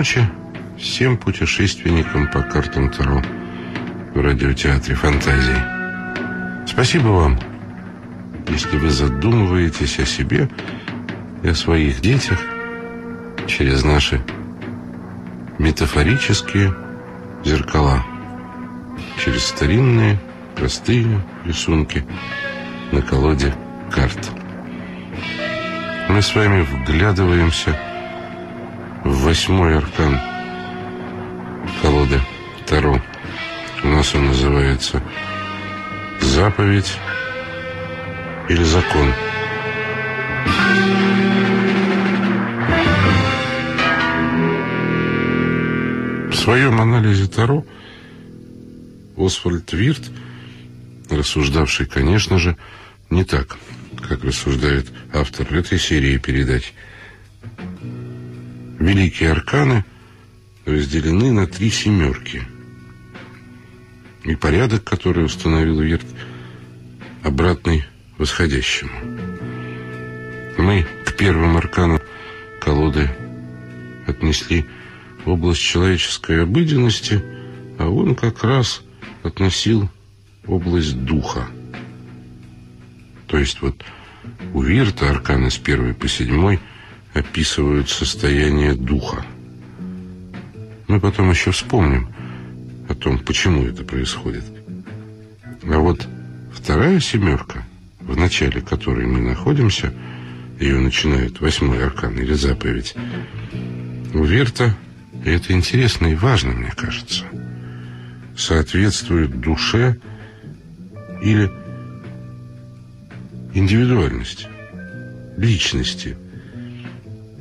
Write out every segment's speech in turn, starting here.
Ночи всем путешественникам по картам Таро в радиотеатре фантазии. Спасибо вам, если вы задумываетесь о себе и о своих детях через наши метафорические зеркала, через старинные простые рисунки на колоде карт. Мы с вами вглядываемся в восьмой аркан колоды Таро. У нас он называется «Заповедь» или «Закон». В своем анализе Таро Освальд Вирт, рассуждавший, конечно же, не так, как рассуждает автор этой серии передач – Великие арканы разделены на три семерки. И порядок, который установил Вирт, обратный восходящему. Мы к первым арканам колоды отнесли область человеческой обыденности, а он как раз относил область духа. То есть вот у Вирта арканы с первой по седьмой – описывают состояние духа. Мы потом еще вспомним о том, почему это происходит. А вот вторая семерка, в начале которой мы находимся, ее начинает восьмой аркан или заповедь, у Верта, и это интересно и важно, мне кажется, соответствует душе или индивидуальности, личности –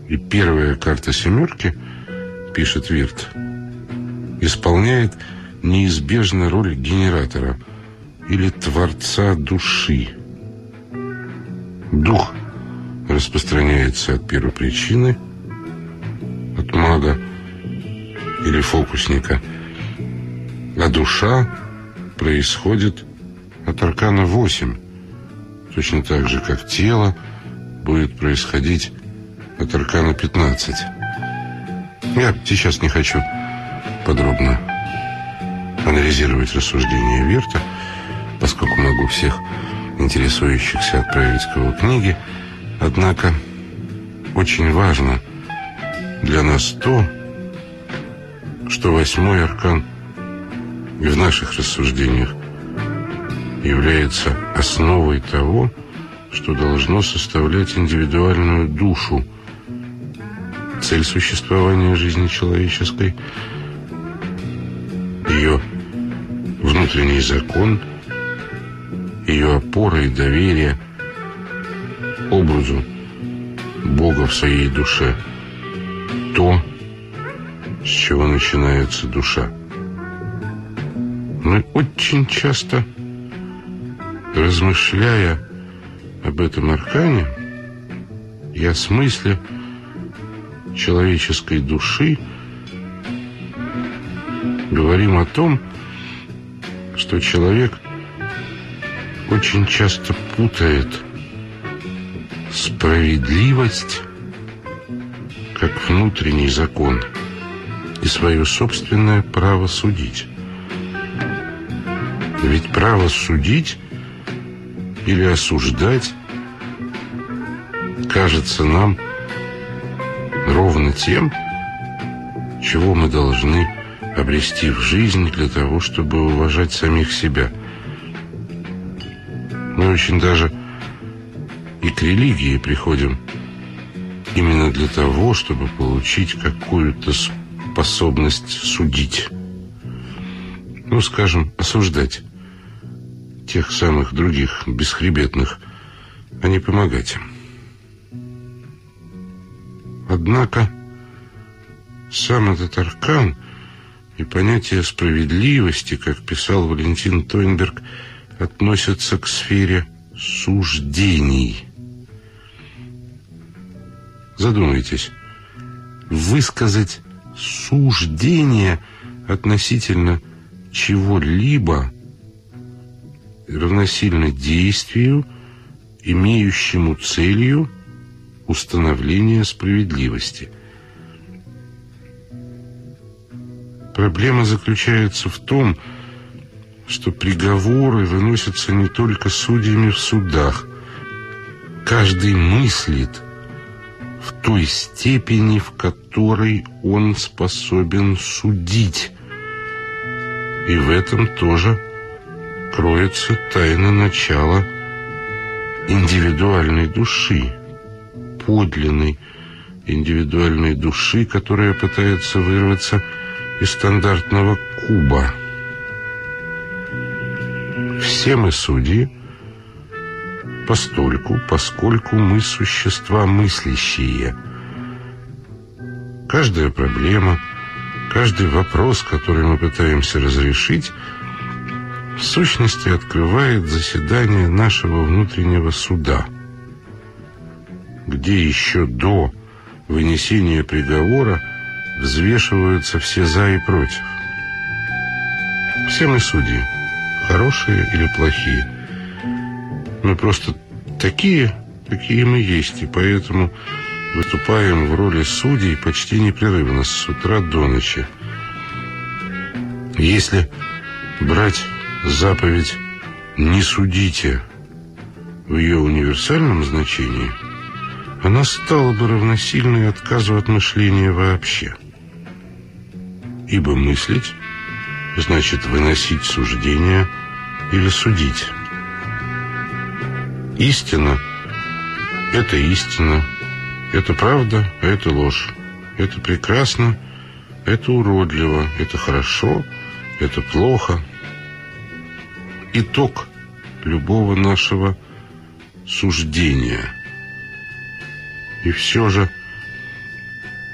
и первая карта семерки, пишет Вирт, исполняет неизбежно роль генератора или творца души. Дух распространяется от первой причины, от мага или фокусника, а душа происходит от аркана 8, точно так же, как тело будет происходить от аркана 15. Я сейчас не хочу подробно анализировать рассуждения Верта, поскольку могу всех интересующихся отправить к его книге. Однако очень важно для нас то, что восьмой аркан в наших рассуждениях является основой того, что должно составлять индивидуальную душу цель существования жизни человеческой, ее внутренний закон, ее опора и доверие образу Бога в своей душе. То, с чего начинается душа. Мы очень часто, размышляя об этом аркане и о смысле человеческой души говорим о том, что человек очень часто путает справедливость как внутренний закон и свое собственное право судить. Ведь право судить или осуждать кажется нам ровно тем, чего мы должны обрести в жизни для того, чтобы уважать самих себя. Мы очень даже и к религии приходим именно для того, чтобы получить какую-то способность судить. Ну, скажем, осуждать тех самых других бесхребетных, а не помогать им. Однако сам этот аркан и понятие справедливости, как писал Валентин Тойнберг, относятся к сфере суждений. Задумайтесь, высказать суждение относительно чего-либо равносильно действию, имеющему целью установления справедливости. Проблема заключается в том, что приговоры выносятся не только судьями в судах. Каждый мыслит в той степени, в которой он способен судить. И в этом тоже кроется тайна начала индивидуальной души, подлинной индивидуальной души, которая пытается вырваться из стандартного куба. Все мы судьи, постольку, поскольку мы существа мыслящие. Каждая проблема, каждый вопрос, который мы пытаемся разрешить, в сущности открывает заседание нашего внутреннего суда, где еще до вынесения приговора взвешиваются все «за» и «против». Все мы судьи, хорошие или плохие. Мы просто такие, какие мы есть, и поэтому выступаем в роли судей почти непрерывно с утра до ночи. Если брать заповедь «не судите» в ее универсальном значении, она стала бы равносильной отказу от мышления вообще. Ибо мыслить значит выносить суждения или судить. Истина – это истина, это правда, а это ложь. Это прекрасно, это уродливо, это хорошо, это плохо – итог любого нашего суждения. И все же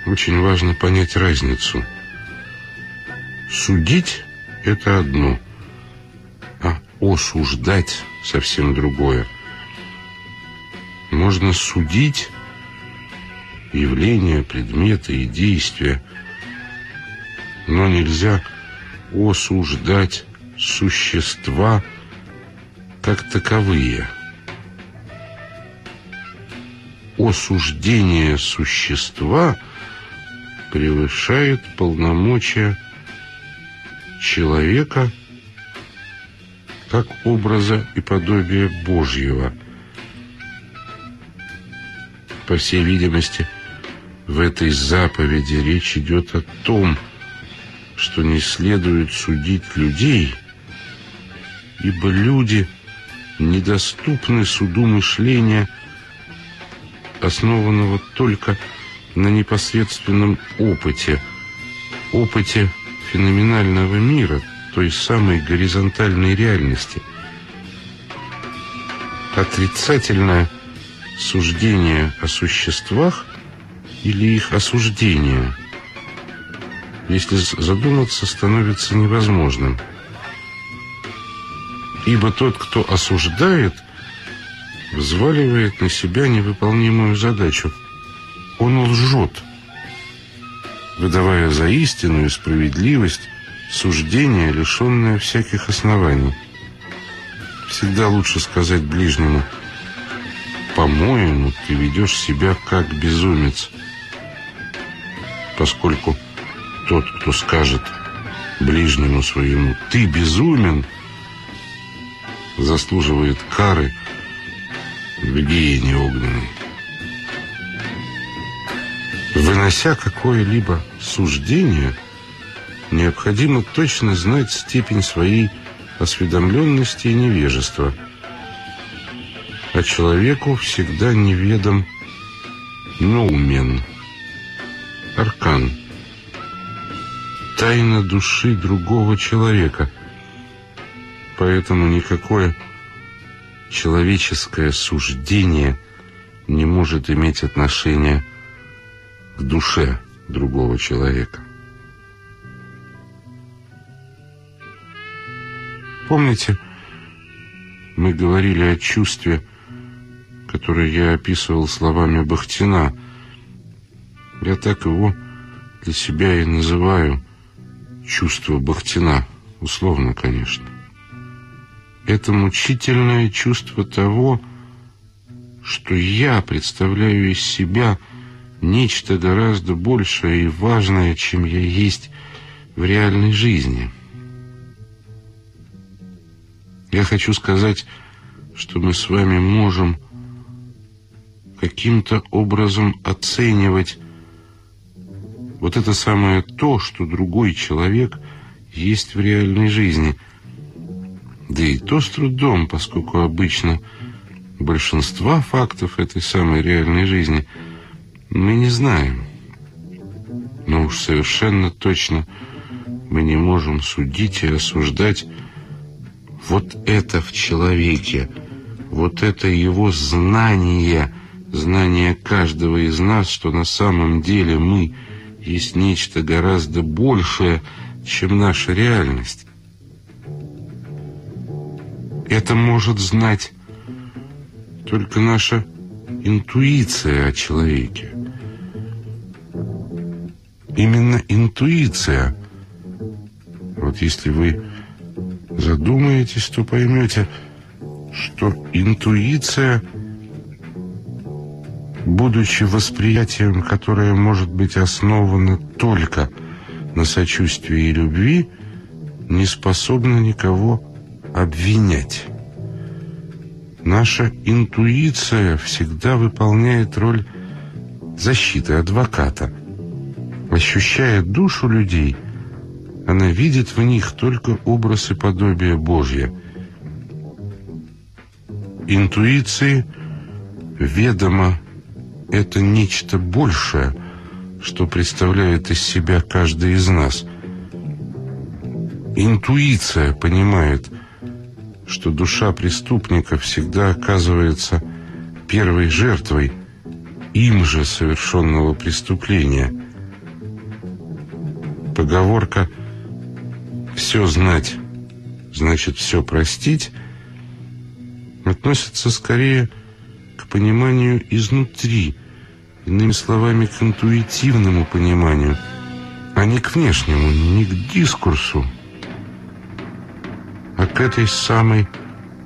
очень важно понять разницу. Судить – это одно, а осуждать – совсем другое. Можно судить явления, предметы и действия, но нельзя осуждать существа как таковые. Осуждение существа превышает полномочия человека как образа и подобия Божьего. По всей видимости, в этой заповеди речь идет о том, что не следует судить людей – ибо люди недоступны суду мышления, основанного только на непосредственном опыте, опыте феноменального мира, той самой горизонтальной реальности. Отрицательное суждение о существах или их осуждение, если задуматься, становится невозможным – Ибо тот, кто осуждает, взваливает на себя невыполнимую задачу. Он лжет, выдавая за истину и справедливость суждение, лишенное всяких оснований. Всегда лучше сказать ближнему «По-моему, ты ведешь себя как безумец», поскольку тот, кто скажет ближнему своему «ты безумен», заслуживает кары в гиене огненной. Вынося какое-либо суждение, необходимо точно знать степень своей осведомленности и невежества. А человеку всегда неведом ноумен, аркан, тайна души другого человека – Поэтому никакое человеческое суждение не может иметь отношения к душе другого человека. Помните, мы говорили о чувстве, которое я описывал словами Бахтина. Я так его для себя и называю чувство Бахтина, условно, конечно это мучительное чувство того, что я представляю из себя нечто гораздо большее и важное, чем я есть в реальной жизни. Я хочу сказать, что мы с вами можем каким-то образом оценивать вот это самое то, что другой человек есть в реальной жизни. Да и то с трудом, поскольку обычно большинства фактов этой самой реальной жизни мы не знаем. Но уж совершенно точно мы не можем судить и осуждать вот это в человеке, вот это его знание, знание каждого из нас, что на самом деле мы есть нечто гораздо большее, чем наша реальность. Это может знать только наша интуиция о человеке. Именно интуиция. Вот если вы задумаетесь, то поймете, что интуиция, будучи восприятием, которое может быть основано только на сочувствии и любви, не способна никого обвинять. Наша интуиция всегда выполняет роль защиты адвоката. Ощущая душу людей, она видит в них только образ и подобие Божье. Интуиции ведомо это нечто большее, что представляет из себя каждый из нас. Интуиция понимает, что душа преступника всегда оказывается первой жертвой им же совершенного преступления. Поговорка «все знать, значит все простить» относится скорее к пониманию изнутри, иными словами, к интуитивному пониманию, а не к внешнему, не к дискурсу, а к этой самой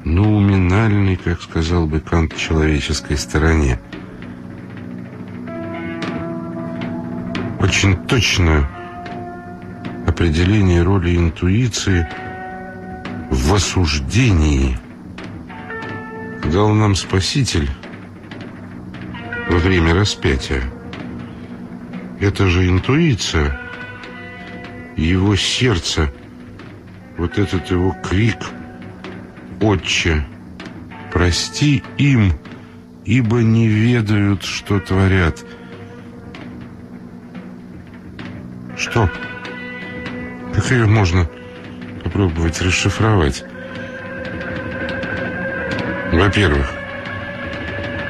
нуминальной, как сказал бы Кант, человеческой стороне. Очень точное определение роли интуиции в осуждении дал нам Спаситель во время распятия. Это же интуиция, его сердце – вот этот его крик «Отче, прости им, ибо не ведают, что творят». Что? Как ее можно попробовать расшифровать? Во-первых,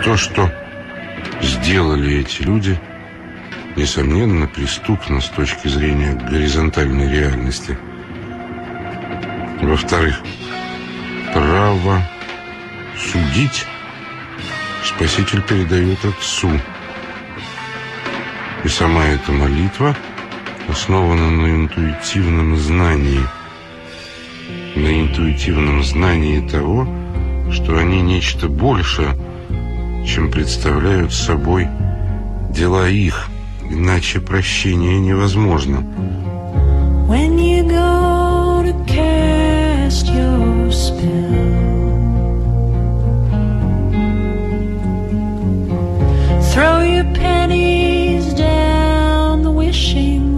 то, что сделали эти люди, несомненно, преступно с точки зрения горизонтальной реальности – во-вторых, право судить Спаситель передает Отцу. И сама эта молитва основана на интуитивном знании. На интуитивном знании того, что они нечто большее, чем представляют собой дела их, иначе прощение невозможно. When you go to cast your spell. Throw your pennies down the wishing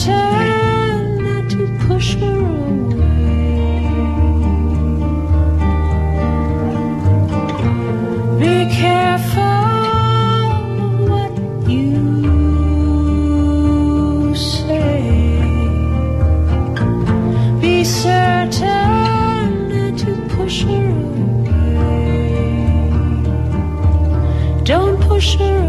certain not to push her away. Be careful what you say. Be certain not to push her away. Don't push her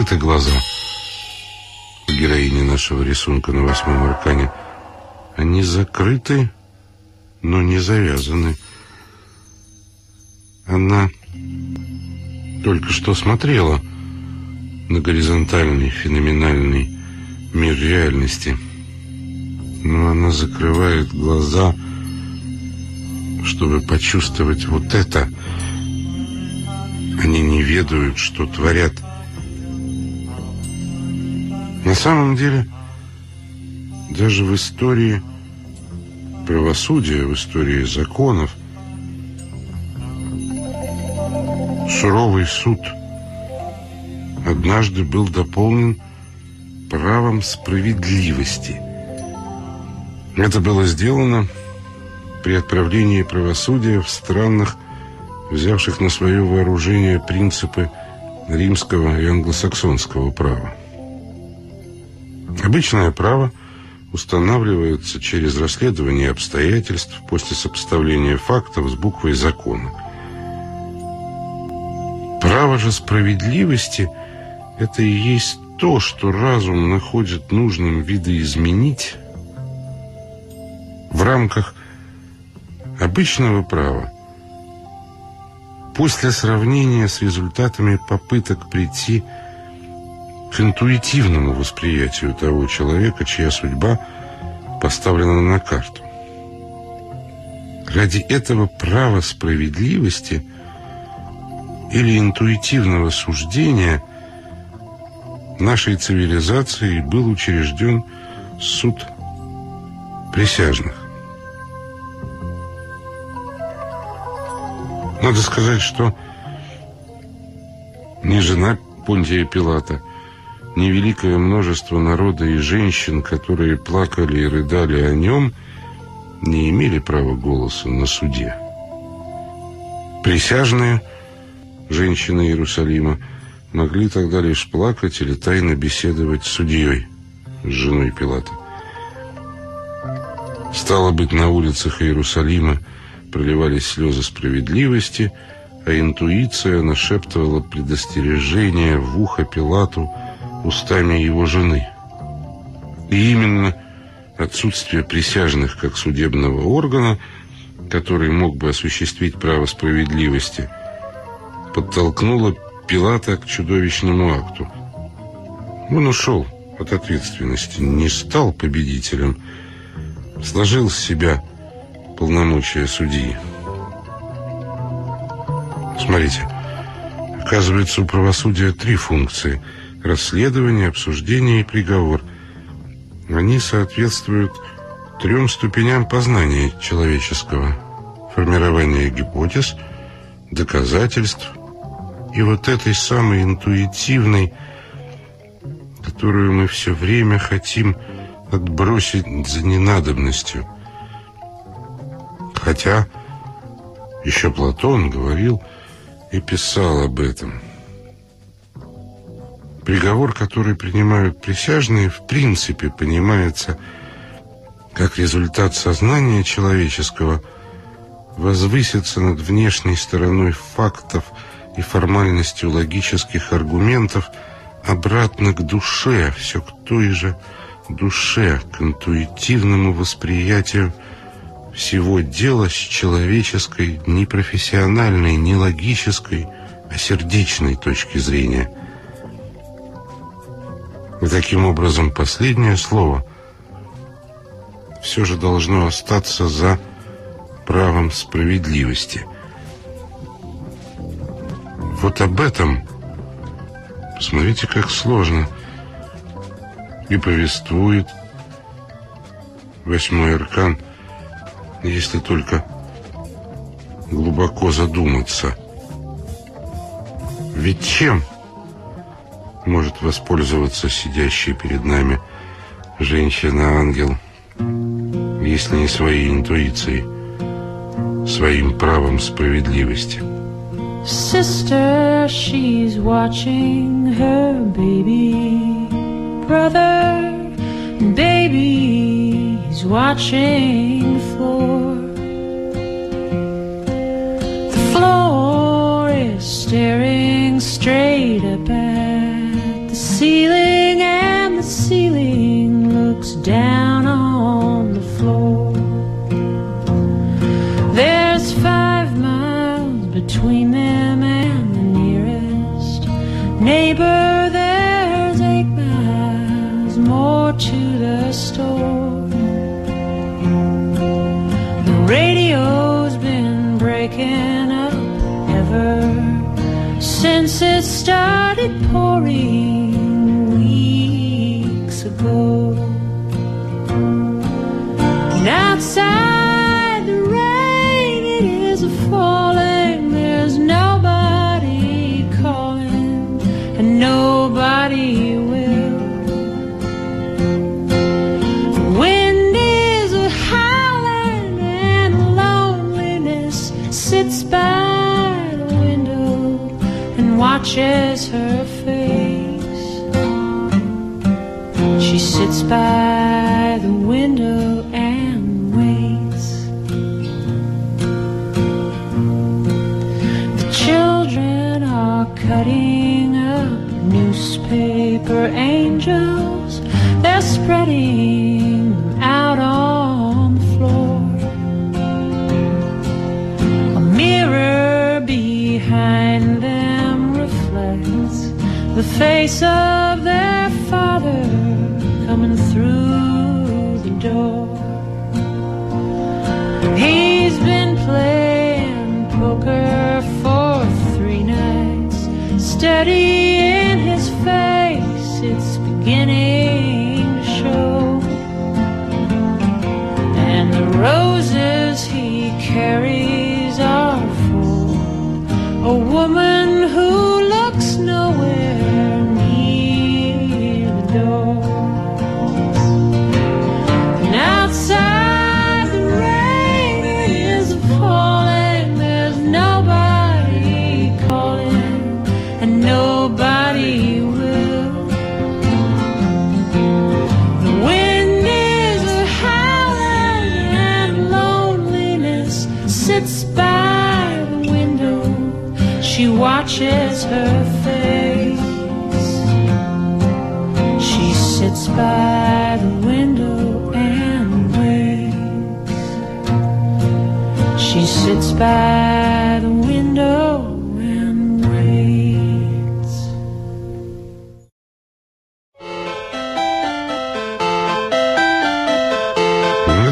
Закрыты глаза героини нашего рисунка на восьмом аркане. Они закрыты, но не завязаны. Она только что смотрела на горизонтальный, феноменальный мир реальности. Но она закрывает глаза, чтобы почувствовать вот это. Они не ведают, что творят. На самом деле, даже в истории правосудия, в истории законов, суровый суд однажды был дополнен правом справедливости. Это было сделано при отправлении правосудия в странах, взявших на свое вооружение принципы римского и англосаксонского права. Обычное право устанавливается через расследование обстоятельств после сопоставления фактов с буквой закона. Право же справедливости – это и есть то, что разум находит нужным видоизменить в рамках обычного права после сравнения с результатами попыток прийти к интуитивному восприятию того человека, чья судьба поставлена на карту. Ради этого права справедливости или интуитивного суждения нашей цивилизации был учрежден суд присяжных. Надо сказать, что ни жена Понтия Пилата, ни великое множество народа и женщин, которые плакали и рыдали о нем, не имели права голоса на суде. Присяжные, женщины Иерусалима, могли тогда лишь плакать или тайно беседовать с судьей, с женой Пилата. Стало быть, на улицах Иерусалима проливались слезы справедливости, а интуиция нашептывала предостережение в ухо Пилату устами его жены. И именно отсутствие присяжных как судебного органа, который мог бы осуществить право справедливости, подтолкнуло Пилата к чудовищному акту. Он ушел от ответственности, не стал победителем, сложил с себя полномочия судьи. Смотрите, оказывается, у правосудия три функции – расследование, обсуждение и приговор. Они соответствуют трем ступеням познания человеческого – формирование гипотез, доказательств и вот этой самой интуитивной, которую мы все время хотим отбросить за ненадобностью – Хотя еще Платон говорил и писал об этом. Приговор, который принимают присяжные, в принципе понимается как результат сознания человеческого возвыситься над внешней стороной фактов и формальностью логических аргументов обратно к душе, все к той же душе, к интуитивному восприятию всего дела с человеческой, не профессиональной, не логической, а сердечной точки зрения. И таким образом последнее слово все же должно остаться за правом справедливости. Вот об этом, посмотрите, как сложно, и повествует восьмой аркан – если только глубоко задуматься. Ведь чем может воспользоваться сидящий перед нами женщина-ангел, если не своей интуицией, своим правом справедливости? Sister, she's watching her baby brother, baby, he's watching the. The floor is staring straight up at ceiling, and the ceiling looks down on the floor. There's five miles between washes her face. She sits back. By.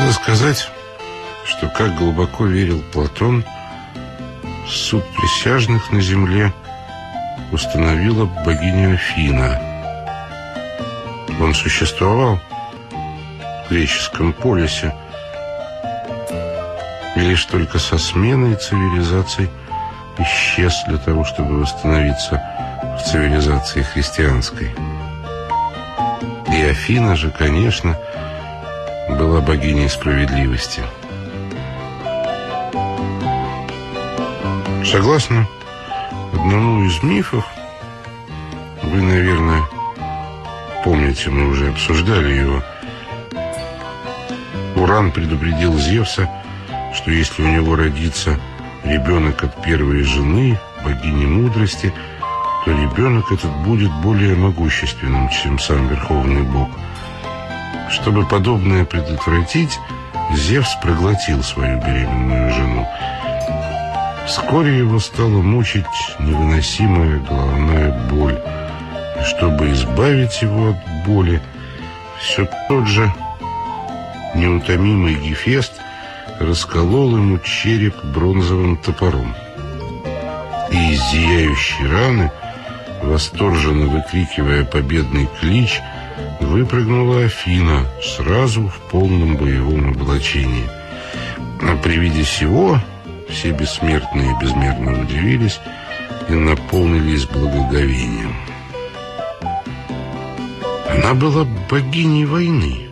Надо сказать, что как глубоко верил Платон, суд присяжных на земле установила богиня Афина. Он существовал в греческом полисе, и лишь только со сменой цивилизаций исчез для того, чтобы восстановиться в цивилизации христианской. И Афина же, конечно, была богиней справедливости. Согласно одному из мифов, вы, наверное, помните, мы уже обсуждали его, Уран предупредил Зевса, что если у него родится ребенок от первой жены, богини мудрости, то ребенок этот будет более могущественным, чем сам Верховный Бог. Чтобы подобное предотвратить, Зевс проглотил свою беременную жену. Вскоре его стала мучить невыносимая головная боль. И чтобы избавить его от боли, все тот же неутомимый Гефест расколол ему череп бронзовым топором. И из зияющей раны, восторженно выкрикивая победный клич, выпрыгнула Афина сразу в полном боевом облачении. А при виде всего все бессмертные безмерно удивились и наполнились благоговением. Она была богиней войны,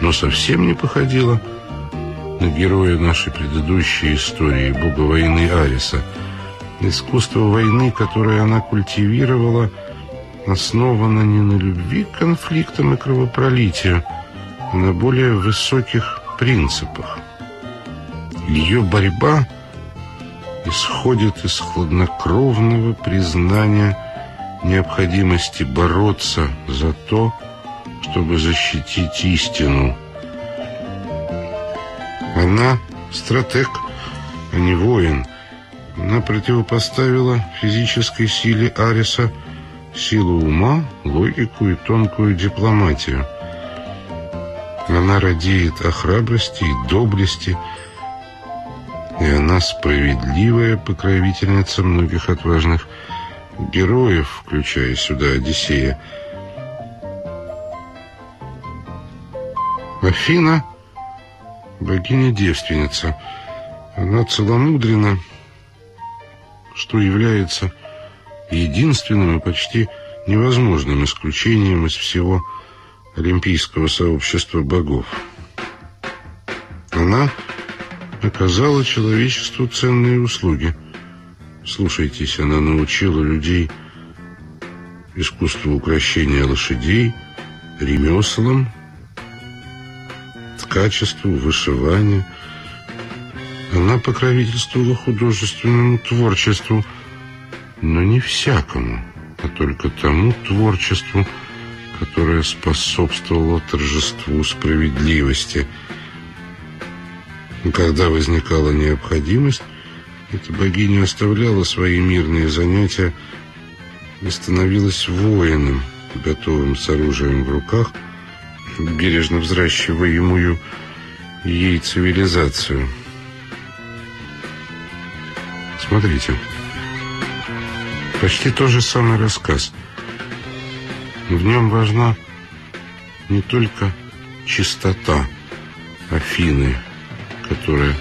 но совсем не походила на героя нашей предыдущей истории, бога войны Ариса. Искусство войны, которое она культивировала, основано не на любви к конфликтам и кровопролитию, а на более высоких принципах. Ее борьба исходит из хладнокровного признания необходимости бороться за то, чтобы защитить истину. Она стратег, а не воин. Она противопоставила физической силе Ариса силу ума, логику и тонкую дипломатию. Она радеет о храбрости и доблести, и она справедливая покровительница многих отважных героев, включая сюда Одиссея. Афина — богиня-девственница. Она целомудрена, что является единственным и почти невозможным исключением из всего олимпийского сообщества богов. Она оказала человечеству ценные услуги. Слушайтесь, она научила людей искусству украшения лошадей, ремеслам, ткачеству, вышиванию. Она покровительствовала художественному творчеству, но не всякому, а только тому творчеству, которое способствовало торжеству справедливости – когда возникала необходимость, эта богиня оставляла свои мирные занятия и становилась воином, готовым с оружием в руках, бережно взращиваемую ей цивилизацию. Смотрите. Почти тот же самый рассказ. В нем важна не только чистота Афины, которая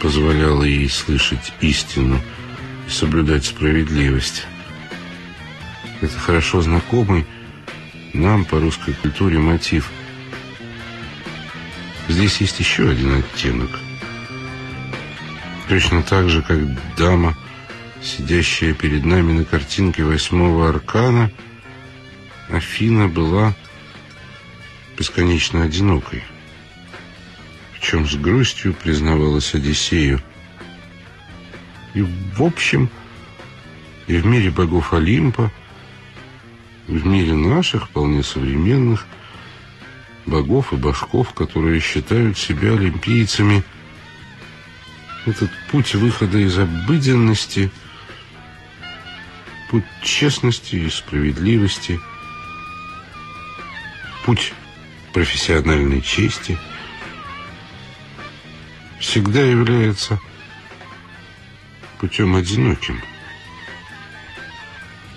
позволяла ей слышать истину и соблюдать справедливость. Это хорошо знакомый нам по русской культуре мотив. Здесь есть еще один оттенок. Точно так же, как дама, сидящая перед нами на картинке восьмого аркана, Афина была бесконечно одинокой чем с грустью признавалась Одиссею. И в общем, и в мире богов Олимпа, в мире наших, вполне современных, богов и башков, которые считают себя олимпийцами, этот путь выхода из обыденности, путь честности и справедливости, путь профессиональной чести всегда является путем одиноким.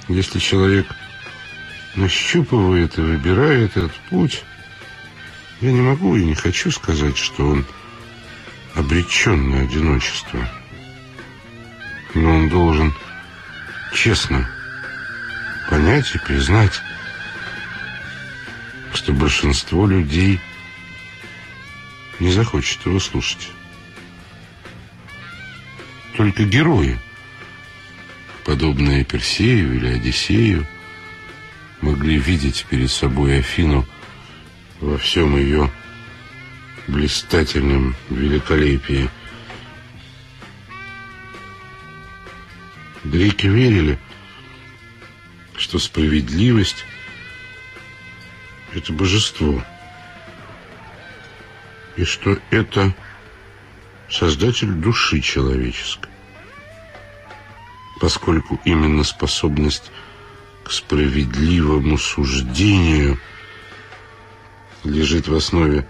Если человек нащупывает и выбирает этот путь, я не могу и не хочу сказать, что он обречен на одиночество. Но он должен честно понять и признать, что большинство людей не захочет его слушать. Только герои, подобные Персею или Одиссею, могли видеть перед собой Афину во всем ее блистательном великолепии. Греки верили, что справедливость — это божество, и что это создатель души человеческой, поскольку именно способность к справедливому суждению лежит в основе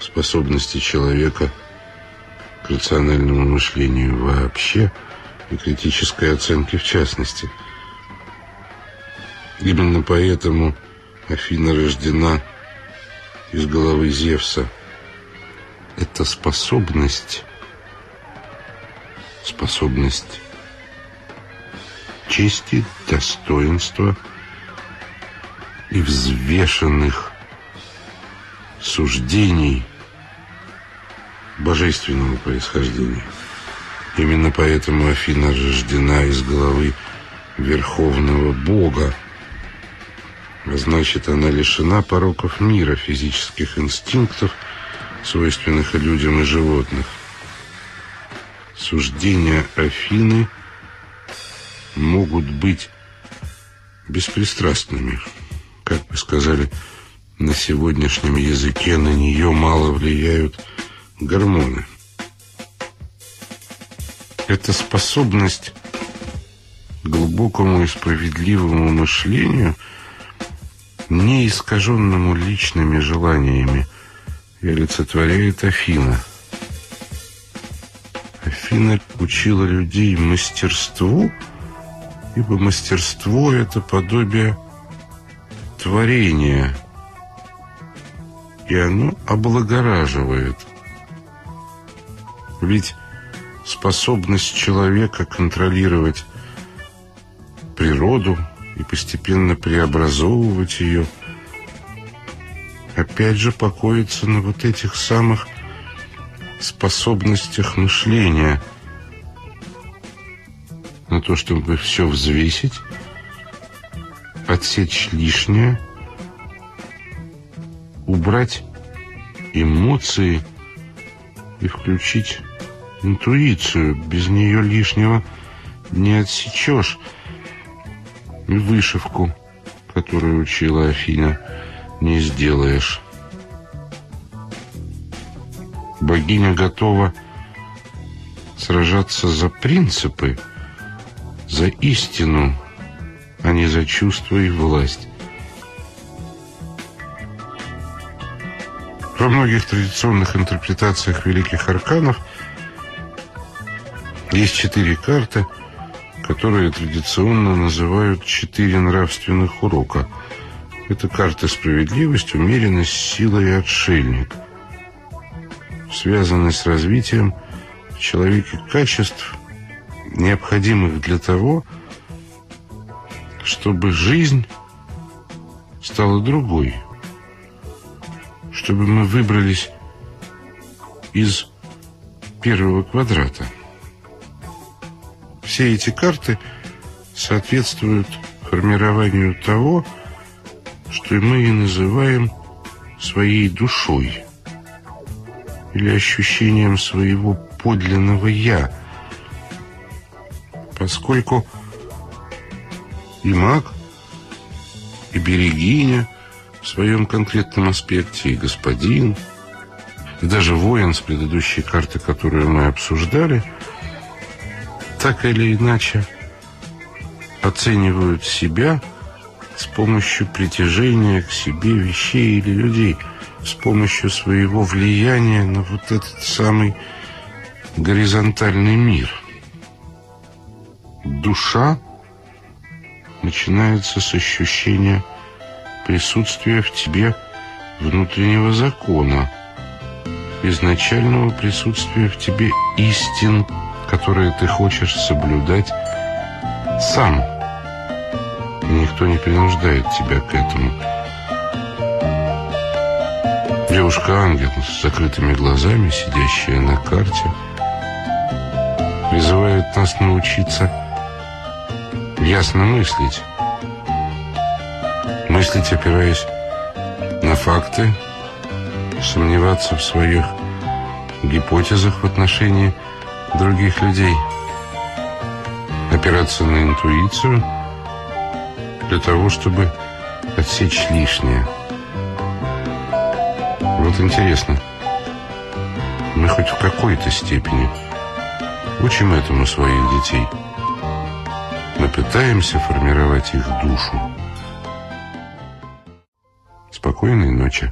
способности человека к рациональному мышлению вообще и критической оценке в частности. Именно поэтому Афина рождена из головы Зевса. Это способность, способность чести, достоинства и взвешенных суждений божественного происхождения. Именно поэтому Афина рождена из головы Верховного Бога, а значит, она лишена пороков мира, физических инстинктов, свойственных людям, и животных. Суждения Афины могут быть беспристрастными, как бы сказали на сегодняшнем языке на нее мало влияют гормоны. Эта способность к глубокому и справедливому мышлению, не искаженному личными желаниями, и олицетворяет Афина. Афина учила людей мастерству, ибо мастерство — это подобие творения — и оно облагораживает. Ведь способность человека контролировать природу и постепенно преобразовывать ее, опять же покоится на вот этих самых способностях мышления, на то, чтобы все взвесить, отсечь лишнее – убрать эмоции и включить интуицию. Без нее лишнего не отсечешь. И вышивку, которую учила Афина, не сделаешь. Богиня готова сражаться за принципы, за истину, а не за чувство и власть. Во многих традиционных интерпретациях великих арканов есть четыре карты, которые традиционно называют четыре нравственных урока. Это карты справедливость, умеренность, сила и отшельник. Связаны с развитием в человеке качеств, необходимых для того, чтобы жизнь стала другой – чтобы мы выбрались из первого квадрата. Все эти карты соответствуют формированию того, что мы и называем своей душой. или ощущением своего подлинного «я», поскольку и маг, и берегиня в своем конкретном аспекте, и господин, и даже воин с предыдущей карты, которую мы обсуждали, так или иначе оценивают себя с помощью притяжения к себе вещей или людей, с помощью своего влияния на вот этот самый горизонтальный мир. Душа начинается с ощущения присутствия в тебе внутреннего закона, изначального присутствия в тебе истин, которые ты хочешь соблюдать сам. И никто не принуждает тебя к этому. Девушка-ангел с закрытыми глазами, сидящая на карте, призывает нас научиться ясно мыслить. Мыслить, опираясь на факты, сомневаться в своих гипотезах в отношении других людей, опираться на интуицию для того, чтобы отсечь лишнее. Вот интересно, мы хоть в какой-то степени учим этому своих детей. Мы пытаемся формировать их душу. Спокойной ночи.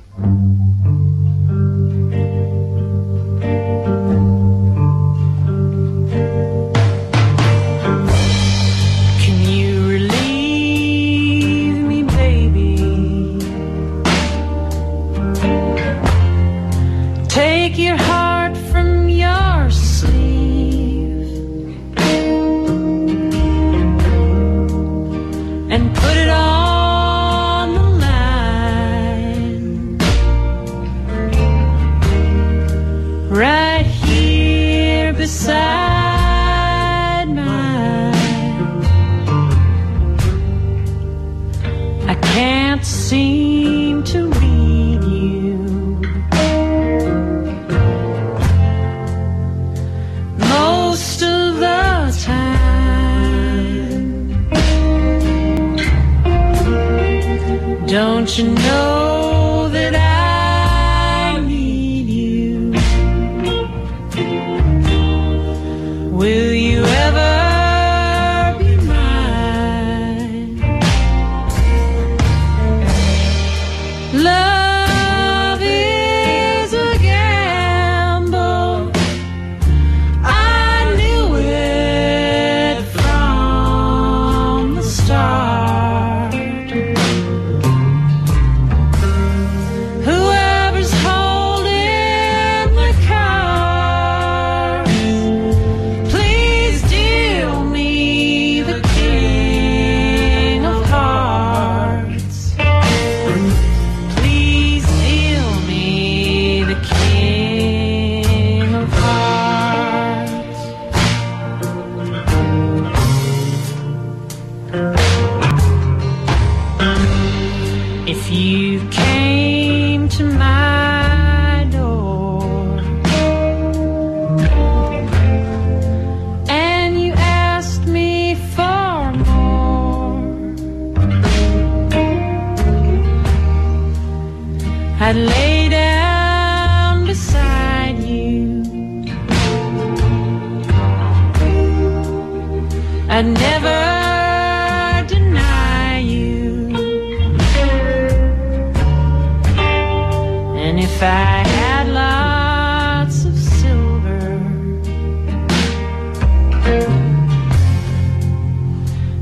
If I had lots of silver,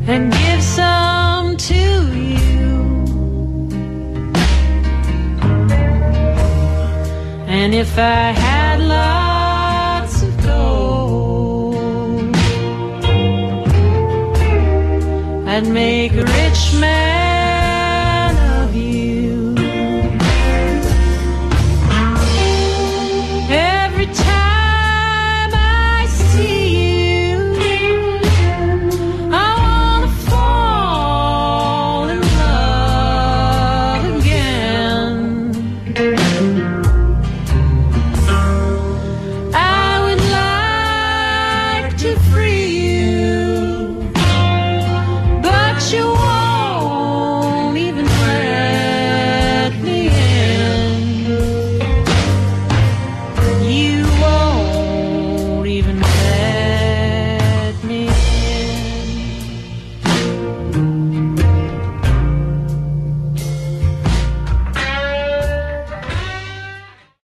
and give some to you, and if I had lots of gold, and make a rich man.